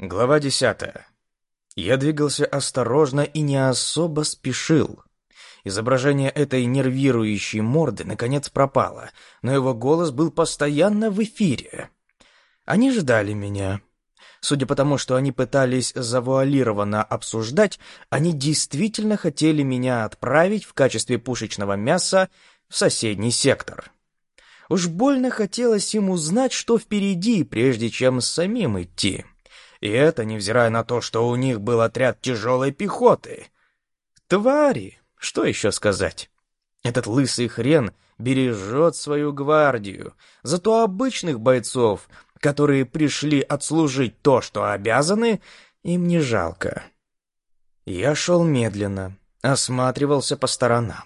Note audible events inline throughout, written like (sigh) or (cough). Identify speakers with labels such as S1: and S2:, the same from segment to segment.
S1: Глава десятая. Я двигался осторожно и не особо спешил. Изображение этой нервирующей морды наконец пропало, но его голос был постоянно в эфире. Они ждали меня. Судя по тому, что они пытались завуалированно обсуждать, они действительно хотели меня отправить в качестве пушечного мяса в соседний сектор. Уж больно хотелось им узнать, что впереди, прежде чем самим идти. И это невзирая на то, что у них был отряд тяжелой пехоты. Твари! Что еще сказать? Этот лысый хрен бережет свою гвардию. Зато обычных бойцов, которые пришли отслужить то, что обязаны, им не жалко. Я шел медленно, осматривался по сторонам.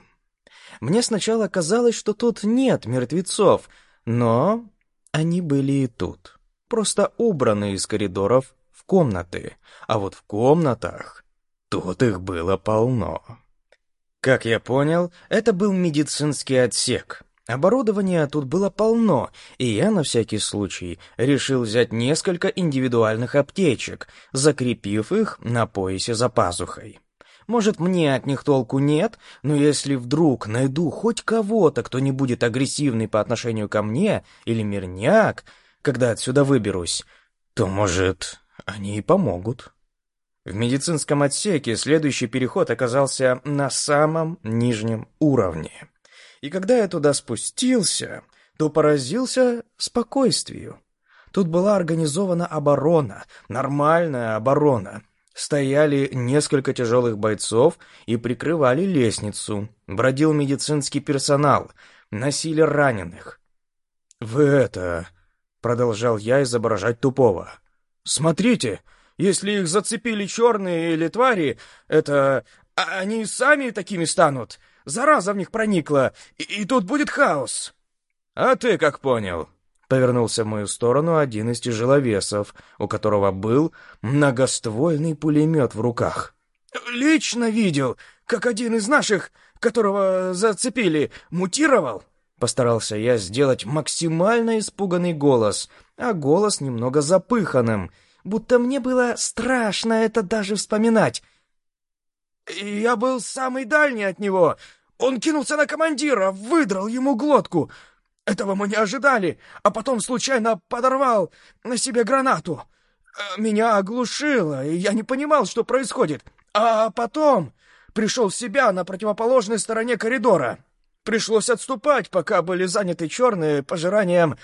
S1: Мне сначала казалось, что тут нет мертвецов, но они были и тут, просто убраны из коридоров в комнаты, а вот в комнатах тут их было полно. Как я понял, это был медицинский отсек. Оборудования тут было полно, и я на всякий случай решил взять несколько индивидуальных аптечек, закрепив их на поясе за пазухой. Может, мне от них толку нет, но если вдруг найду хоть кого-то, кто не будет агрессивный по отношению ко мне, или мирняк, когда отсюда выберусь, то, может, они и помогут. В медицинском отсеке следующий переход оказался на самом нижнем уровне. И когда я туда спустился, то поразился спокойствию. Тут была организована оборона, нормальная оборона. Стояли несколько тяжелых бойцов и прикрывали лестницу. Бродил медицинский персонал, носили раненых. «Вы это...» — продолжал я изображать тупого. «Смотрите, если их зацепили черные или твари, это... А они сами такими станут. Зараза в них проникла, и, и тут будет хаос». «А ты как понял?» Повернулся в мою сторону один из тяжеловесов, у которого был многоствольный пулемет в руках. «Лично видел, как один из наших, которого зацепили, мутировал?» Постарался я сделать максимально испуганный голос, а голос немного запыханным, будто мне было страшно это даже вспоминать. «Я был самый дальний от него. Он кинулся на командира, выдрал ему глотку. Этого мы не ожидали, а потом случайно подорвал на себе гранату. Меня оглушило, и я не понимал, что происходит. А потом пришел в себя на противоположной стороне коридора». Пришлось отступать, пока были заняты черные пожиранием...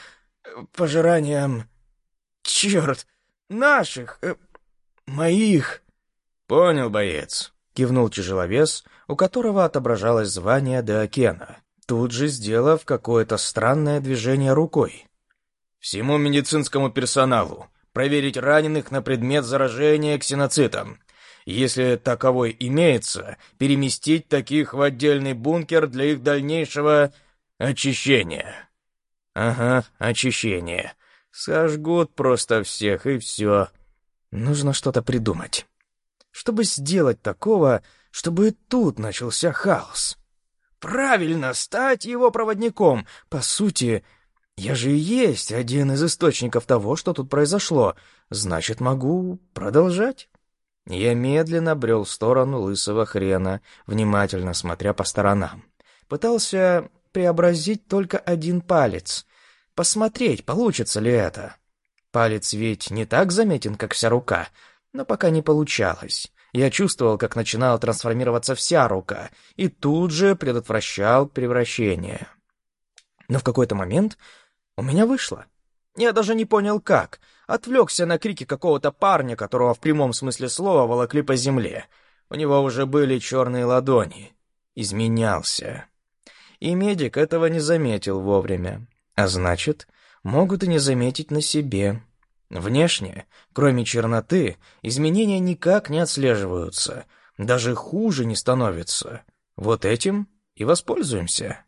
S1: пожиранием... Черт! Наших... Э, моих... Понял, боец. Кивнул тяжеловес, у которого отображалось звание Деокена, тут же сделав какое-то странное движение рукой. Всему медицинскому персоналу проверить раненых на предмет заражения ксеноцитом. Если таковой имеется, переместить таких в отдельный бункер для их дальнейшего очищения. Ага, очищение. Сожгут просто всех, и все. Нужно что-то придумать. Чтобы сделать такого, чтобы тут начался хаос. Правильно, стать его проводником. По сути, я же и есть один из источников того, что тут произошло. Значит, могу продолжать. Я медленно брел в сторону лысого хрена, внимательно смотря по сторонам. Пытался преобразить только один палец. Посмотреть, получится ли это. Палец ведь не так заметен, как вся рука, но пока не получалось. Я чувствовал, как начинала трансформироваться вся рука, и тут же предотвращал превращение. Но в какой-то момент у меня вышло. Я даже не понял, как. Отвлекся на крики какого-то парня, которого в прямом смысле слова волокли по земле. У него уже были черные ладони. Изменялся. И медик этого не заметил вовремя. А значит, могут и не заметить на себе. Внешне, кроме черноты, изменения никак не отслеживаются. Даже хуже не становится. Вот этим и воспользуемся.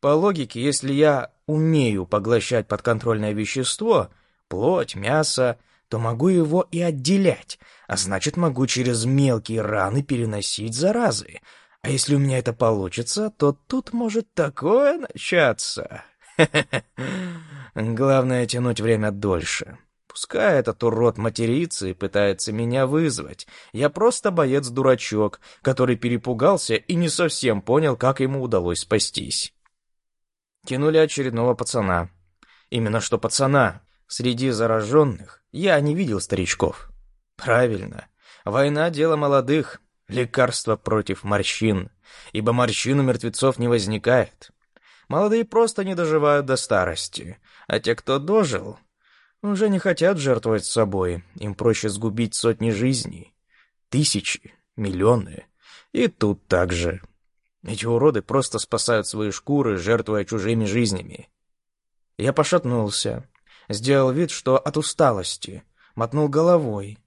S1: По логике, если я умею поглощать подконтрольное вещество, плоть, мясо, то могу его и отделять, а значит, могу через мелкие раны переносить заразы. А если у меня это получится, то тут может такое начаться. (laughs) Главное — тянуть время дольше. Пускай этот урод матерится и пытается меня вызвать. Я просто боец-дурачок, который перепугался и не совсем понял, как ему удалось спастись. Кинули очередного пацана. Именно что пацана. Среди зараженных я не видел старичков. Правильно. Война — дело молодых. Лекарство против морщин. Ибо морщин у мертвецов не возникает. Молодые просто не доживают до старости. А те, кто дожил, уже не хотят жертвовать собой. Им проще сгубить сотни жизней. Тысячи, миллионы. И тут так же. Эти уроды просто спасают свои шкуры, жертвуя чужими жизнями. Я пошатнулся. Сделал вид, что от усталости. Мотнул головой.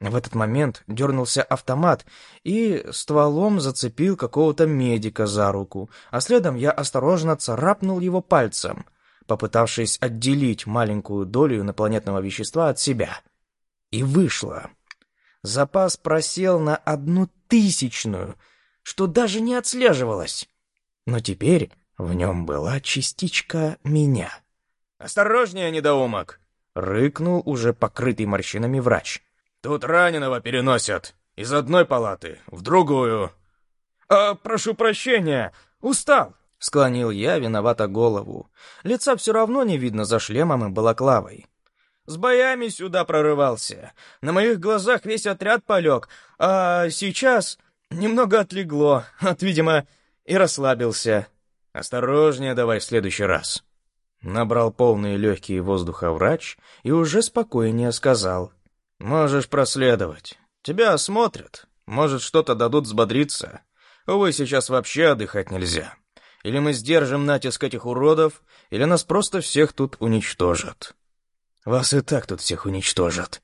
S1: В этот момент дернулся автомат и стволом зацепил какого-то медика за руку, а следом я осторожно царапнул его пальцем — попытавшись отделить маленькую долю инопланетного вещества от себя. И вышло. Запас просел на одну тысячную, что даже не отслеживалось. Но теперь в нем была частичка меня. «Осторожнее, недоумок!» — рыкнул уже покрытый морщинами врач. «Тут раненого переносят из одной палаты в другую». «А, прошу прощения, устал!» Склонил я виновато голову. Лица все равно не видно за шлемом и балаклавой. С боями сюда прорывался. На моих глазах весь отряд полег, а сейчас немного отлегло, (laughs) от, видимо, и расслабился. Осторожнее давай в следующий раз. Набрал полные легкие воздуха врач и уже спокойнее сказал. Можешь проследовать. Тебя осмотрят. Может, что-то дадут взбодриться. Увы, сейчас вообще отдыхать нельзя. Или мы сдержим натиск этих уродов, или нас просто всех тут уничтожат. Вас и так тут всех уничтожат.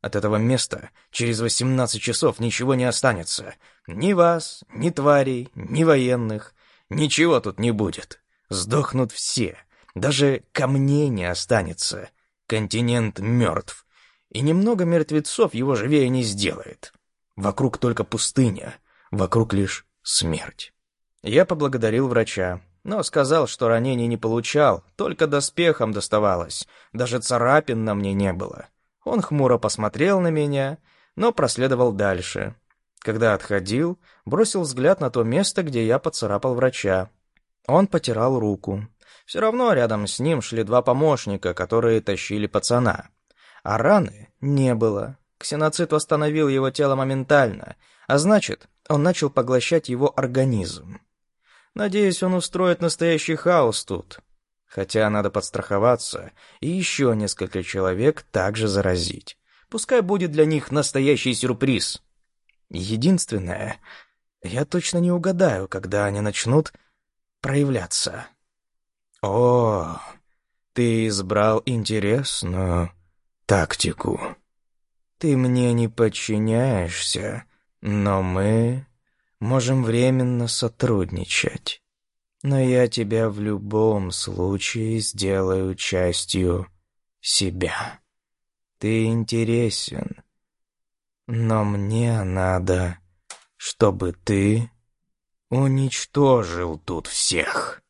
S1: От этого места через 18 часов ничего не останется. Ни вас, ни тварей, ни военных. Ничего тут не будет. Сдохнут все. Даже камней не останется. Континент мертв. И немного мертвецов его живее не сделает. Вокруг только пустыня. Вокруг лишь смерть. Я поблагодарил врача, но сказал, что ранений не получал, только доспехом доставалось, даже царапин на мне не было. Он хмуро посмотрел на меня, но проследовал дальше. Когда отходил, бросил взгляд на то место, где я поцарапал врача. Он потирал руку. Все равно рядом с ним шли два помощника, которые тащили пацана. А раны не было. Ксеноцит восстановил его тело моментально, а значит, он начал поглощать его организм. Надеюсь, он устроит настоящий хаос тут. Хотя надо подстраховаться и еще несколько человек также заразить. Пускай будет для них настоящий сюрприз. Единственное, я точно не угадаю, когда они начнут проявляться. О, ты избрал интересную тактику. Ты мне не подчиняешься, но мы можем временно сотрудничать. Но я тебя в любом случае сделаю частью себя. Ты интересен, но мне надо, чтобы ты уничтожил тут всех.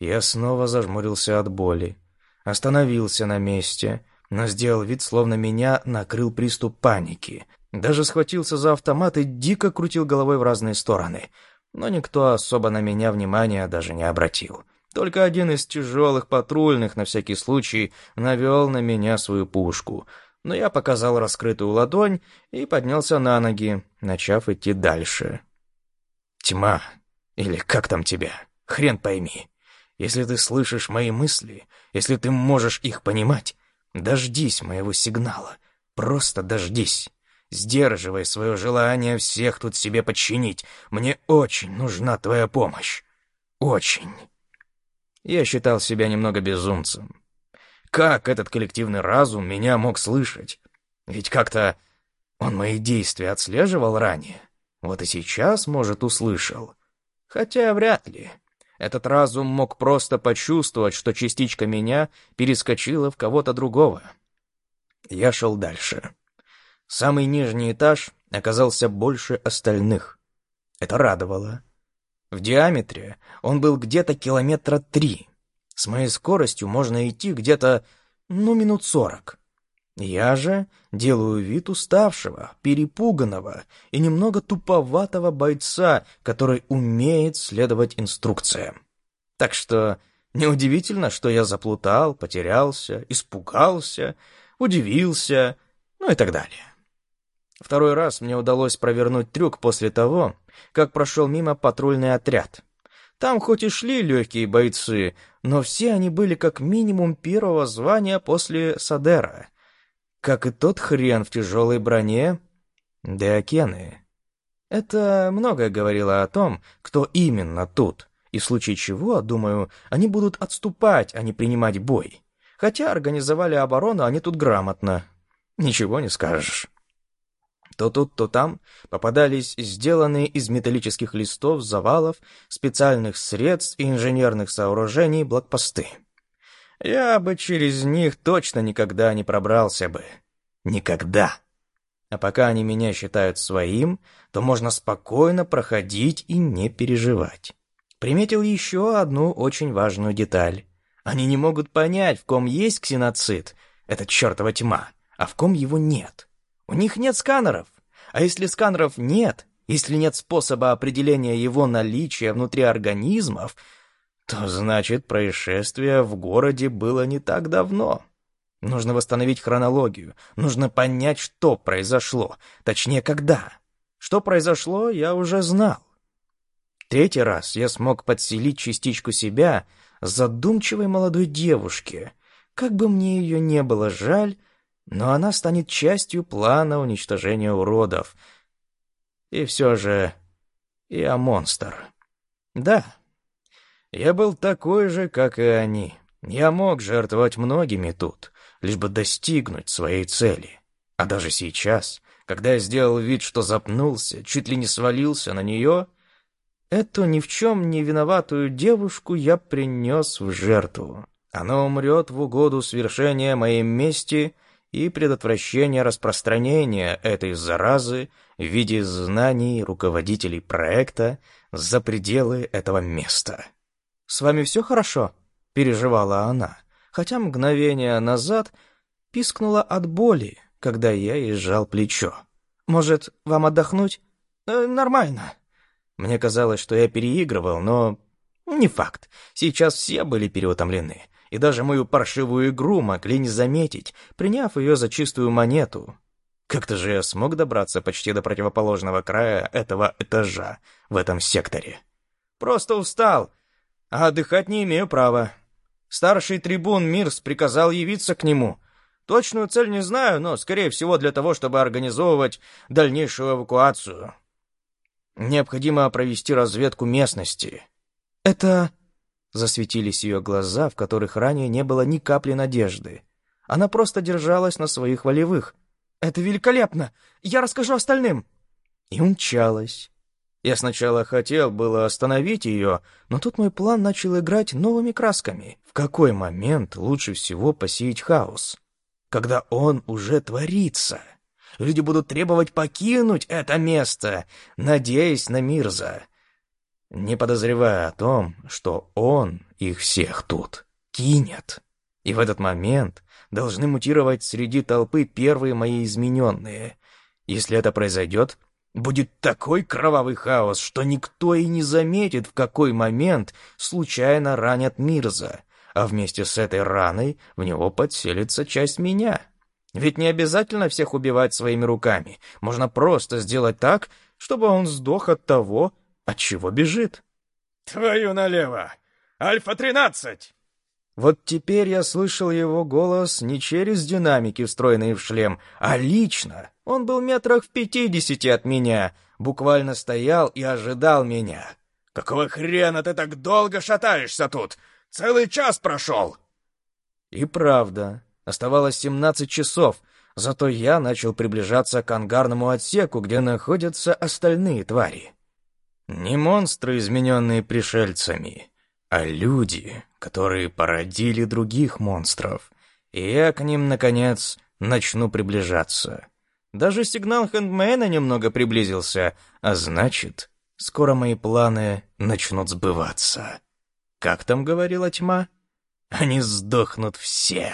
S1: Я снова зажмурился от боли, остановился на месте, но сделал вид, словно меня накрыл приступ паники, даже схватился за автомат и дико крутил головой в разные стороны. Но никто особо на меня внимания даже не обратил. Только один из тяжелых патрульных на всякий случай навел на меня свою пушку. Но я показал раскрытую ладонь и поднялся на ноги, начав идти дальше. «Тьма, или как там тебя? Хрен пойми. Если ты слышишь мои мысли, если ты можешь их понимать, дождись моего сигнала. Просто дождись». Сдерживай свое желание всех тут себе подчинить. Мне очень нужна твоя помощь. Очень. Я считал себя немного безумцем. Как этот коллективный разум меня мог слышать? Ведь как-то он мои действия отслеживал ранее. Вот и сейчас, может, услышал. Хотя вряд ли. Этот разум мог просто почувствовать, что частичка меня перескочила в кого-то другого. Я шел дальше. Самый нижний этаж оказался больше остальных. Это радовало. В диаметре он был где-то километра три. С моей скоростью можно идти где-то, ну, минут сорок. Я же делаю вид уставшего, перепуганного и немного туповатого бойца, который умеет следовать инструкциям. Так что неудивительно, что я заплутал, потерялся, испугался, удивился, ну и так далее. Второй раз мне удалось провернуть трюк после того, как прошел мимо патрульный отряд. Там хоть и шли легкие бойцы, но все они были как минимум первого звания после Садера — как и тот хрен в тяжелой броне Деокены. Это многое говорило о том, кто именно тут, и в случае чего, думаю, они будут отступать, а не принимать бой. Хотя организовали оборону они тут грамотно. Ничего не скажешь. То тут, то там попадались сделанные из металлических листов, завалов, специальных средств и инженерных сооружений блокпосты. Я бы через них точно никогда не пробрался бы. Никогда. А пока они меня считают своим, то можно спокойно проходить и не переживать. Приметил еще одну очень важную деталь. Они не могут понять, в ком есть ксеноцид, это чертова тьма, а в ком его нет. У них нет сканеров. А если сканеров нет, если нет способа определения его наличия внутри организмов, то значит, происшествие в городе было не так давно. Нужно восстановить хронологию, нужно понять, что произошло, точнее, когда. Что произошло, я уже знал. Третий раз я смог подселить частичку себя задумчивой молодой девушке. Как бы мне ее не было жаль, но она станет частью плана уничтожения уродов. И все же я монстр. Да, я был такой же, как и они. Я мог жертвовать многими тут, лишь бы достигнуть своей цели. А даже сейчас, когда я сделал вид, что запнулся, чуть ли не свалился на нее, эту ни в чем не виноватую девушку я принес в жертву. Она умрет в угоду свершения моей мести и предотвращения распространения этой заразы в виде знаний руководителей проекта за пределы этого места. «С вами все хорошо?» — переживала она, хотя мгновение назад пискнула от боли, когда я ей сжал плечо. «Может, вам отдохнуть?» э, «Нормально». Мне казалось, что я переигрывал, но не факт. Сейчас все были переутомлены, и даже мою паршивую игру могли не заметить, приняв ее за чистую монету. Как-то же я смог добраться почти до противоположного края этого этажа в этом секторе. Просто устал а отдыхать не имею права. Старший трибун Мирс приказал явиться к нему. Точную цель не знаю, но, скорее всего, для того, чтобы организовывать дальнейшую эвакуацию. Необходимо провести разведку местности. Это... Засветились ее глаза, в которых ранее не было ни капли надежды. Она просто держалась на своих волевых. «Это великолепно! Я расскажу остальным!» И умчалась. Я сначала хотел было остановить ее, но тут мой план начал играть новыми красками. В какой момент лучше всего посеять хаос? Когда он уже творится. Люди будут требовать покинуть это место, надеясь на Мирза, не подозревая о том, что он их всех тут кинет. И в этот момент должны мутировать среди толпы первые мои измененные. Если это произойдет, Будет такой кровавый хаос, что никто и не заметит, в какой момент случайно ранят Мирза, а вместе с этой раной в него подселится часть меня. Ведь не обязательно всех убивать своими руками. Можно просто сделать так, чтобы он сдох от того, от чего бежит.
S2: «Твою налево! Альфа-13!»
S1: Вот теперь я слышал его голос не через динамики, встроенные в шлем, а лично. Он был метрах в пятидесяти от меня, буквально стоял и ожидал меня.
S2: «Какого хрена ты так долго шатаешься тут? Целый час прошел!»
S1: И правда, оставалось семнадцать часов, зато я начал приближаться к ангарному отсеку, где находятся остальные твари. Не монстры, измененные пришельцами, а люди, которые породили других монстров. И я к ним, наконец, начну приближаться. Даже сигнал Хэндмена немного приблизился, а значит, скоро мои планы начнут сбываться. Как там говорила тьма? Они сдохнут все.